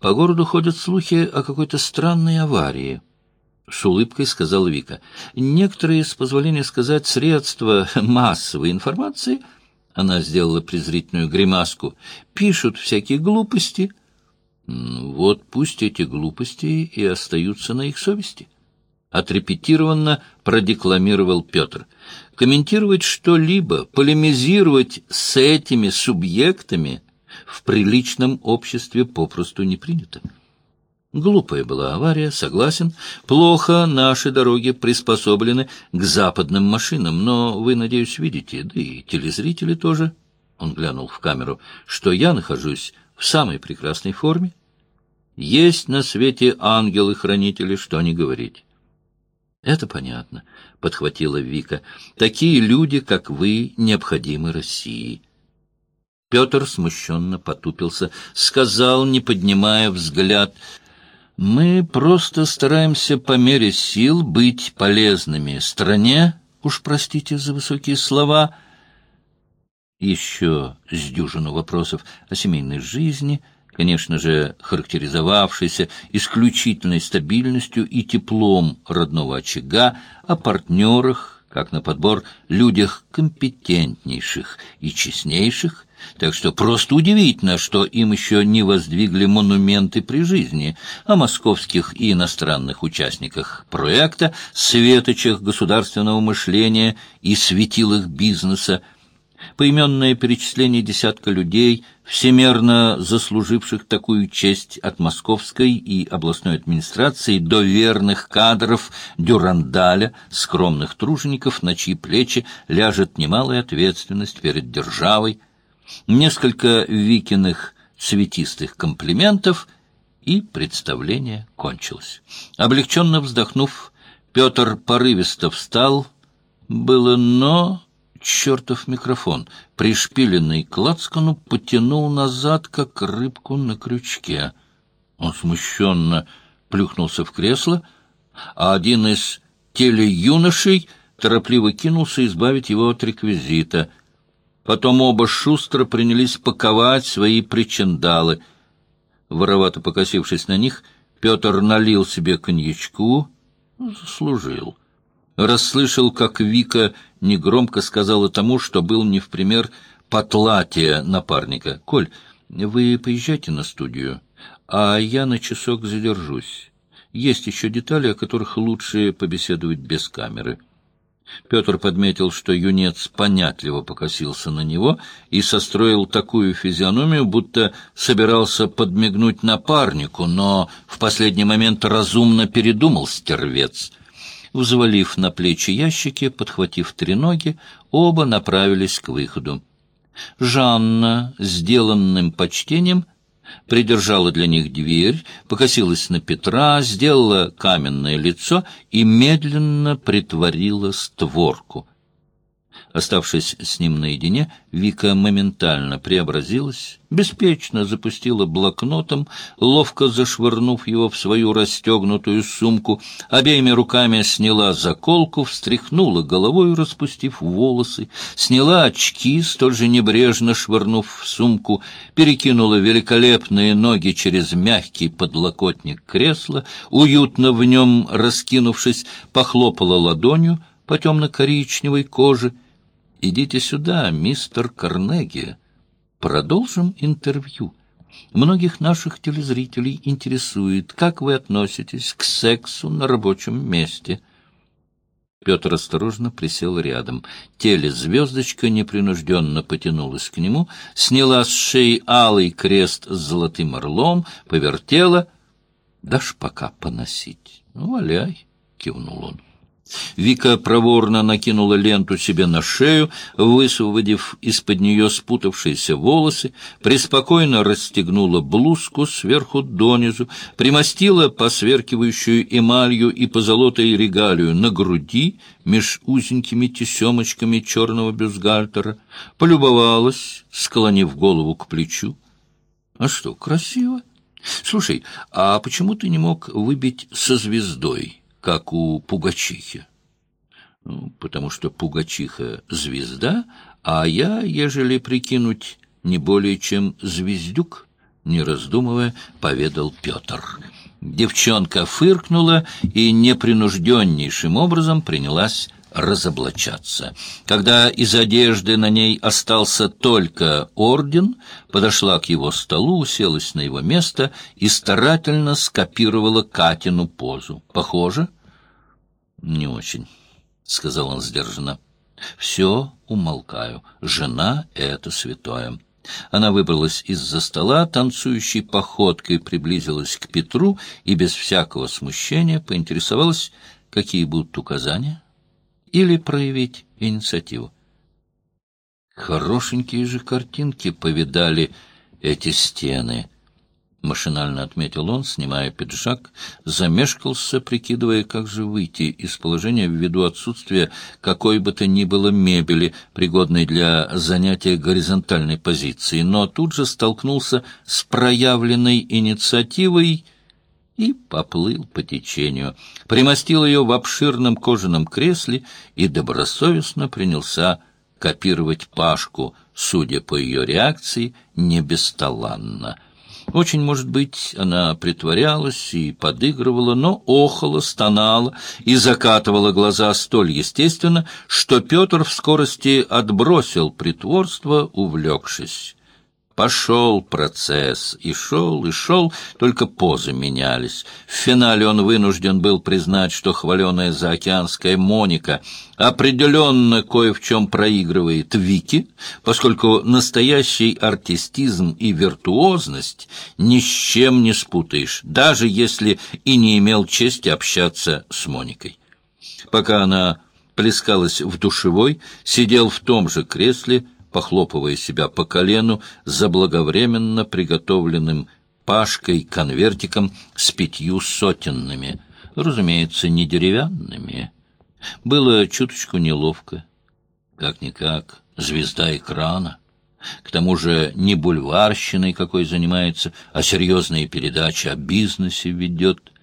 По городу ходят слухи о какой-то странной аварии. С улыбкой сказала Вика. Некоторые, с позволения сказать, средства массовой информации, она сделала презрительную гримаску, пишут всякие глупости. Вот пусть эти глупости и остаются на их совести. Отрепетированно продекламировал Петр. Комментировать что-либо, полемизировать с этими субъектами в приличном обществе попросту не принято. Глупая была авария, согласен. Плохо наши дороги приспособлены к западным машинам, но вы, надеюсь, видите, да и телезрители тоже, он глянул в камеру, что я нахожусь в самой прекрасной форме. Есть на свете ангелы-хранители, что не говорить. Это понятно, — подхватила Вика. Такие люди, как вы, необходимы России. Петр смущенно потупился, сказал, не поднимая взгляд, — мы просто стараемся по мере сил быть полезными стране, уж простите за высокие слова, еще с дюжину вопросов о семейной жизни, конечно же, характеризовавшейся исключительной стабильностью и теплом родного очага, о партнерах, как на подбор, людях компетентнейших и честнейших, так что просто удивительно, что им еще не воздвигли монументы при жизни, о московских и иностранных участниках проекта, светочах государственного мышления и светилах бизнеса, поименное перечисление десятка людей, всемерно заслуживших такую честь от московской и областной администрации до верных кадров Дюрандаля, скромных тружеников, на чьи плечи ляжет немалая ответственность перед державой, несколько Викиных цветистых комплиментов, и представление кончилось. Облегченно вздохнув, Петр порывисто встал, было «но...» Чертов микрофон, пришпиленный к лацкану, потянул назад, как рыбку на крючке. Он смущенно плюхнулся в кресло, а один из телеюношей торопливо кинулся избавить его от реквизита. Потом оба шустро принялись паковать свои причиндалы. Воровато покосившись на них, Петр налил себе коньячку, заслужил. Расслышал, как Вика негромко сказала тому, что был не в пример потлатия напарника. «Коль, вы поезжайте на студию, а я на часок задержусь. Есть еще детали, о которых лучше побеседовать без камеры». Петр подметил, что юнец понятливо покосился на него и состроил такую физиономию, будто собирался подмигнуть напарнику, но в последний момент разумно передумал стервец. Взвалив на плечи ящики, подхватив треноги, оба направились к выходу. Жанна, сделанным почтением, придержала для них дверь, покосилась на Петра, сделала каменное лицо и медленно притворила створку. Оставшись с ним наедине, Вика моментально преобразилась, беспечно запустила блокнотом, ловко зашвырнув его в свою расстегнутую сумку, обеими руками сняла заколку, встряхнула головой, распустив волосы, сняла очки, столь же небрежно швырнув в сумку, перекинула великолепные ноги через мягкий подлокотник кресла, уютно в нем раскинувшись, похлопала ладонью по темно-коричневой коже — «Идите сюда, мистер Карнеги. Продолжим интервью. Многих наших телезрителей интересует, как вы относитесь к сексу на рабочем месте». Петр осторожно присел рядом. Телезвездочка непринужденно потянулась к нему, сняла с шеи алый крест с золотым орлом, повертела. «Дашь пока поносить?» «Ну, валяй», — кивнул он. Вика проворно накинула ленту себе на шею, высвободив из-под нее спутавшиеся волосы, преспокойно расстегнула блузку сверху донизу, примостила посверкивающую эмалью и позолотой регалию на груди меж узенькими тесемочками черного бюстгальтера, полюбовалась, склонив голову к плечу. — А что, красиво? Слушай, а почему ты не мог выбить со звездой? Как у Пугачихи. Ну, потому что Пугачиха — звезда, а я, ежели прикинуть, не более чем звездюк, не раздумывая, поведал Петр. Девчонка фыркнула и непринужденнейшим образом принялась разоблачаться. Когда из одежды на ней остался только орден, подошла к его столу, уселась на его место и старательно скопировала Катину позу. «Похоже?» «Не очень», — сказал он сдержанно. «Все умолкаю. Жена — это святое». Она выбралась из-за стола, танцующей походкой приблизилась к Петру и без всякого смущения поинтересовалась, какие будут указания или проявить инициативу. Хорошенькие же картинки повидали эти стены. Машинально отметил он, снимая пиджак, замешкался, прикидывая, как же выйти из положения ввиду отсутствия какой бы то ни было мебели, пригодной для занятия горизонтальной позиции, но тут же столкнулся с проявленной инициативой — и поплыл по течению, примостил ее в обширном кожаном кресле и добросовестно принялся копировать Пашку, судя по ее реакции, не бесталанно. Очень, может быть, она притворялась и подыгрывала, но охала, стонала и закатывала глаза столь естественно, что Петр в скорости отбросил притворство, увлекшись. Пошел процесс, и шел, и шел, только позы менялись. В финале он вынужден был признать, что хваленая заокеанская Моника определенно кое в чем проигрывает Вики, поскольку настоящий артистизм и виртуозность ни с чем не спутаешь, даже если и не имел чести общаться с Моникой. Пока она плескалась в душевой, сидел в том же кресле, похлопывая себя по колену заблаговременно приготовленным пашкой конвертиком с пятью сотенными, разумеется, не деревянными. Было чуточку неловко. Как-никак, звезда экрана. К тому же не бульварщиной какой занимается, а серьезные передачи о бизнесе ведет —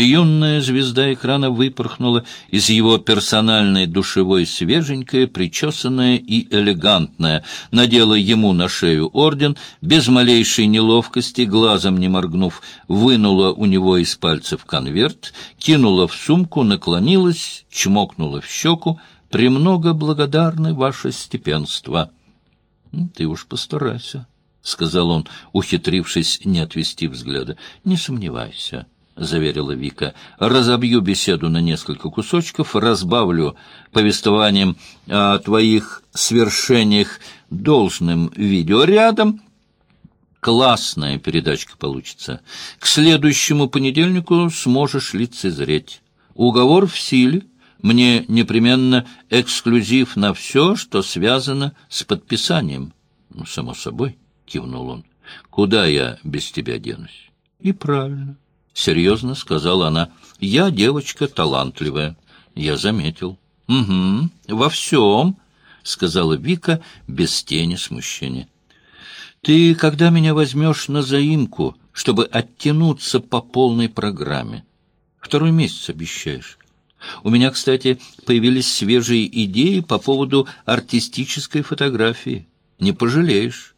юная звезда экрана выпорхнула из его персональной душевой свеженькая, причесанная и элегантная, надела ему на шею орден, без малейшей неловкости, глазом не моргнув, вынула у него из пальцев конверт, кинула в сумку, наклонилась, чмокнула в щеку, «Премного благодарны ваше степенство». «Ты уж постарайся», — сказал он, ухитрившись не отвести взгляда. «Не сомневайся». — заверила Вика. — Разобью беседу на несколько кусочков, разбавлю повествованием о твоих свершениях должным видеорядом. Классная передачка получится. К следующему понедельнику сможешь лицезреть. Уговор в силе. Мне непременно эксклюзив на все, что связано с подписанием. Ну, — Само собой, — кивнул он. — Куда я без тебя денусь? — И правильно. —— серьезно сказала она. — Я девочка талантливая. Я заметил. — Угу, во всем, — сказала Вика без тени смущения. — Ты когда меня возьмешь на заимку, чтобы оттянуться по полной программе? Второй месяц обещаешь. У меня, кстати, появились свежие идеи по поводу артистической фотографии. Не пожалеешь.